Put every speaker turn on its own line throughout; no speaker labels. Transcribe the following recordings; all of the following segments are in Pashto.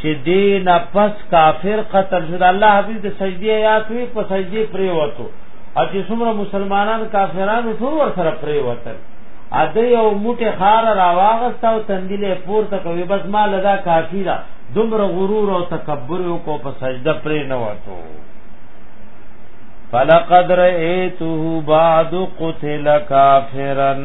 چې دې نه پس کافر قتل شو الله حبیب د سجدی آیات وی په سجدی پرې وته او چې څومره مسلمانان کافرانو ټول ور سره پرې وته ا دې یو موټه خار راواغست او تندلې پور ته کوي بس ما لدا کافی را دومره غرور او تکبر کو په سجده پرې نه وته فلقد رئیته بعد قتل کافرن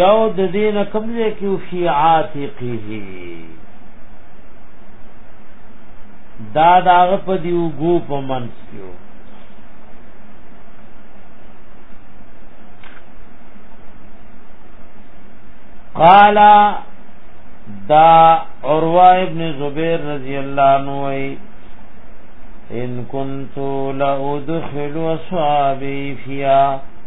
یو د دین کوم ځای کې فی عاتقه دا داغه په دیو ګو په منځ کې قال دا عروه ابن زبیر رضی الله عنه ان كنت لا ادخل اصحابي فيها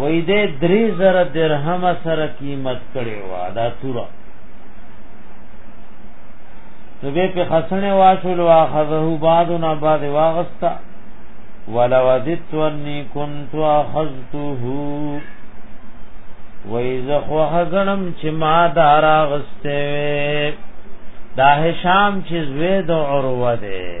وې دې درې زره درهم سره قیمت کړي وا دا توره نو به په خسنه واچول واخذه بعد نه بعد واغستا ولو ذت وني كنت اخذته وإذا خوغنم چې ما دارا غسته دا هشام چې زوی د عروه ده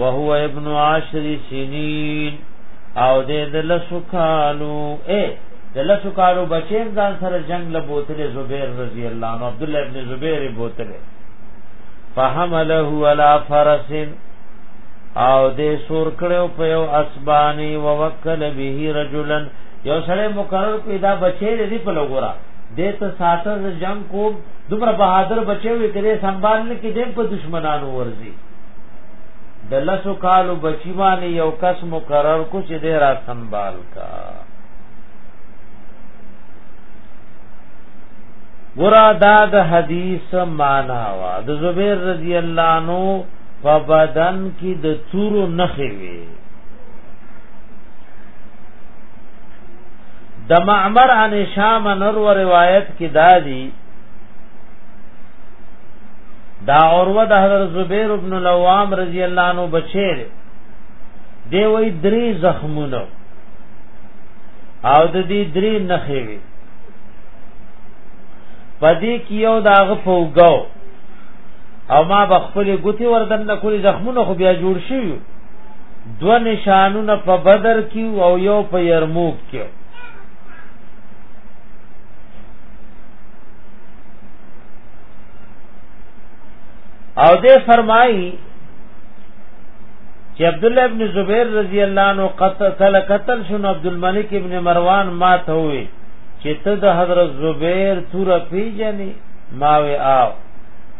وهو ابن عشر سنین او دې د لسو کالو اے د لسو کالو بچیم ځان سره جنگ له بوتل زبیر رضی الله عنه عبد الله ابن زبیر بوتل فحمله علی فرس او دې سور کړو په یو اسبانی ووکل به رجلا یو سره مقرر کوي دا بچی دې په لګورا دې ته ساتر جنگ کو دومره بہادر بچي وي کړي سنبال نه کې دې په دشمنانو ورزي د لسو کالو بچی باندې یو کس مقرر کو چې دې را سنبال کا ګورا دا د حدیث معنا وا د زبیر رضی الله عنه په بدن کې د تورو نخې وي د معمر عن شام نور روایت کې دادی دا اوروه د حضرت زبیر ابن لوام رضی الله عنه بچی دی دی وی درې زخمونه او د دې درې نخې وی پدې کې یو داغه فوګاو او ما بخپل ګوتی وردن نه کولی زخمونه خو بیا جوړ شي دو نشانونه په بدر کې او یو په یرموک کې او دې فرمایي چې عبد الله ابن زبیر رضی الله عنه قتل قتل شون عبد الملک ابن مروان ما ته وي چې ته د حضرت زبیر تور پیجنې ما وي آو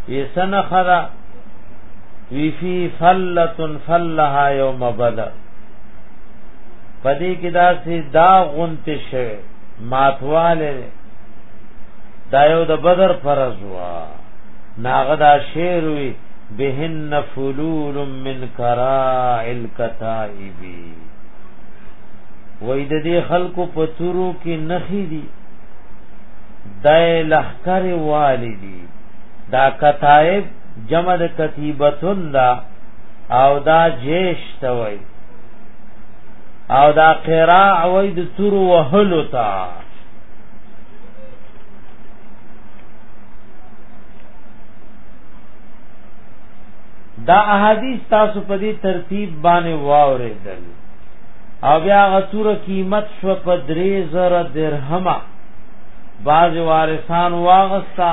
یې سن خرا وی فی فلتن فلها یوم بدر پدې کې دا سي دا غونته شوه ماتواله دا یو د بدر فرض وا ناغه دا شعر وی بهن فلول من کراء الكتائب وې د دې خلکو په تورو کې نخې دي دای لخر والدی دا کتائب جمع د کتیبتون دا او دا جیش ته وای او دا قراء وای د تور وهلو ته دا احادیث تاسو په دې ترتیب باندې واورېدل او بیا غتور قیمت شو په 3000 درهمه باز وارثان واغستا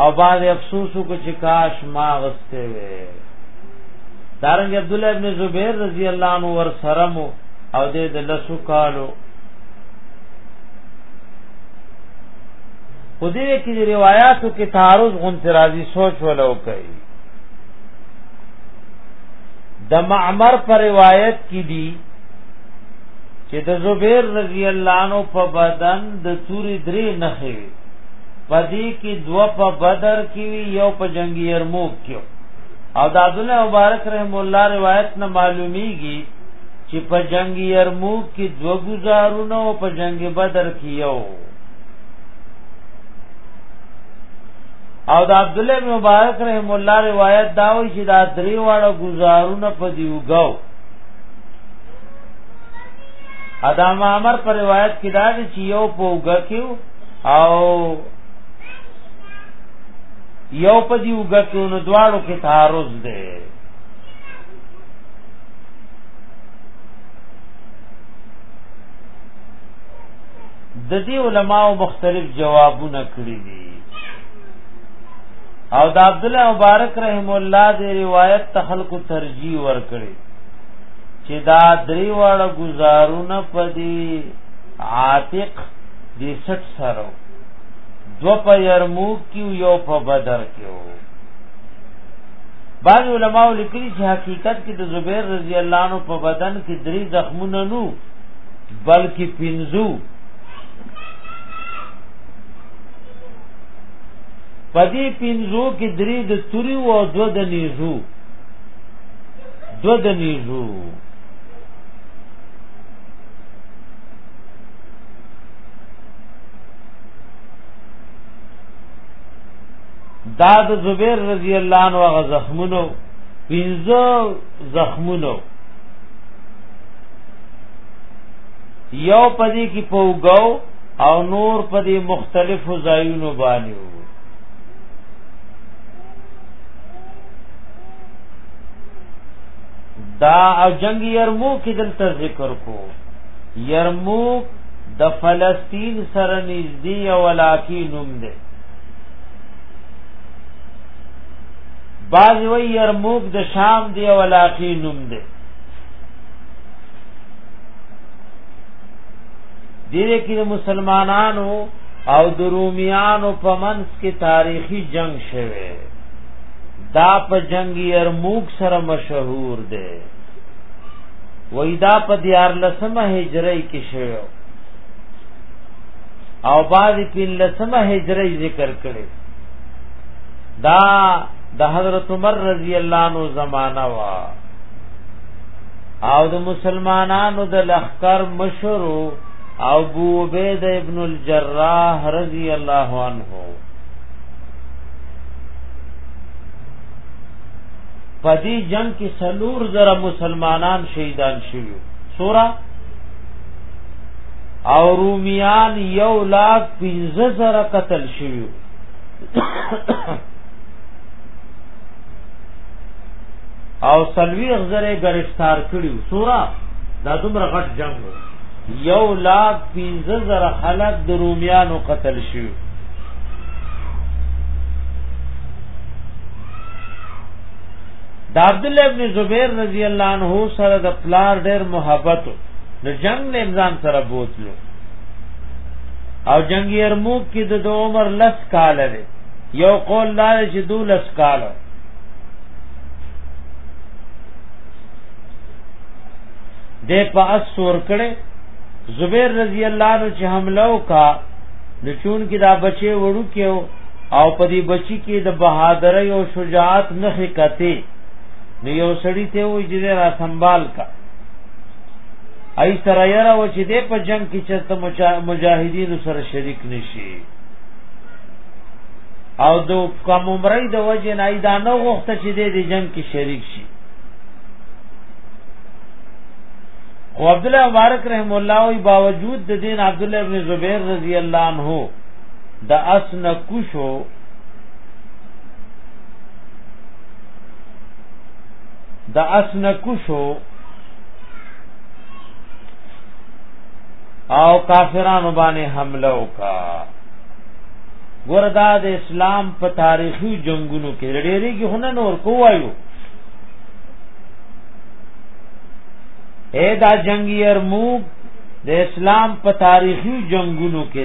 او باز افسوس کو چې کاش ما غسته وې دارنګ عبد الله ابن زبیر رضی الله عنه ور سره مو او دې د لسو کالو په دې کې د روایتو کې تعارض غون ترازی سوچ ولو کوي د معمر پر روایت کې دي چې د زبیر رضی الله عنه په بدن د توري درې نخې پدې کې دو په بدر کې یو په جنگي یرموک کې او د عبد الله مبارک رحم الله روایت نه معلومیږي چې په جنگ یرموک کې دو گزارونه او په جنگ بدر کې یو او د عبد الله بن مبارک رحم الله روایت دا وی چې دا درې واړه گزارونه په دیوګاو ادا معمر پر روایت کې دا چې یو پوګه کیو او یو په دیوګه کې نو دواړو کې تعارض ده د دې علماو مختلف جوابونه کړی دي او د عبد الله مبارک رحم الله دې روایت ته خلق ترجیح ورکړي چې دا درې واړه گزارونه پدی عاتق دې سټ سره دو په يرموک کې یو په بدر کې بعض علماء لیکلي چې حقیقت کې د زبیر رضی الله عنه په بدن کې درې زخمونه نو بلکې پنځو پدې پنځو کې درې د توري او دو د نیزو دو د نیزو دا د زبیر رضی الله عنه غ زخمونو پنځه زخمونو یو پدی کی پوګاو او نور پدی مختلفو ځایونو باندې وو دا او جنگ یرمو کې دلته ذکر کو یرمو د فلسطین سره نږدې او علاقې نوم دی باز وی یرموک د شام دی او علاقی نوم دی دیره کې د مسلمانانو او د رومیانو په منځ کې تاریخي جنگ شوه دا په جنگ یرموک سره مشهور دی وېدا په دیار لسمه هجری کې شوه او بعض په لسمه هجری ذکر کړي دا د حضرت عمر رضی الله عنه زمانہ وا او د مسلمانانو د لخر مشرو او ابو عبید ابن الجراح رضی الله عنه پدی جنگ کې سلور زره مسلمانان شهیدان شوی سورہ او رومیان یو لاک پینزه زر قتل شوی او سلوی اغزر گرفتار کړیو سورا دا دومره غټ جنگ وو یو لاک پینزه زر خلق د رومیانو قتل شوی د عبد الله ابن زبیر رضی الله عنه سره د پلار ډېر محبت د جنگ نه امزان سره بوتلو او جنگ یرموک کې د عمر لس کال لري یو قول دار چې دو لس کال د پاس سور کړي زبیر رضی الله عنه چې حمله وکا د چون کې دا بچي وړو کېو او په دې بچی کې د بهادرۍ او شجاعت نخې کته نو یو سړی ته وې چې را سنبال کا ای سره یره و چې دې په جنگ کې چرته مجاهدین سره شریک نشي او د کوم عمرې د وجه نه دا نه غوښته چې دې د جنگ کې شریک شي او عبد الله مبارک رحم الله او باوجود د دین عبد الله ابن زبیر رضی الله عنه د اسن کوشو د اسن کوشو او کافرانو باندې حمله وکا وردا د اسلام په تاریخي جنگونو کې ډېری کې هنه نور کوایو اے دا جنگی ارموک د اسلام په تاریخي جنگونو کې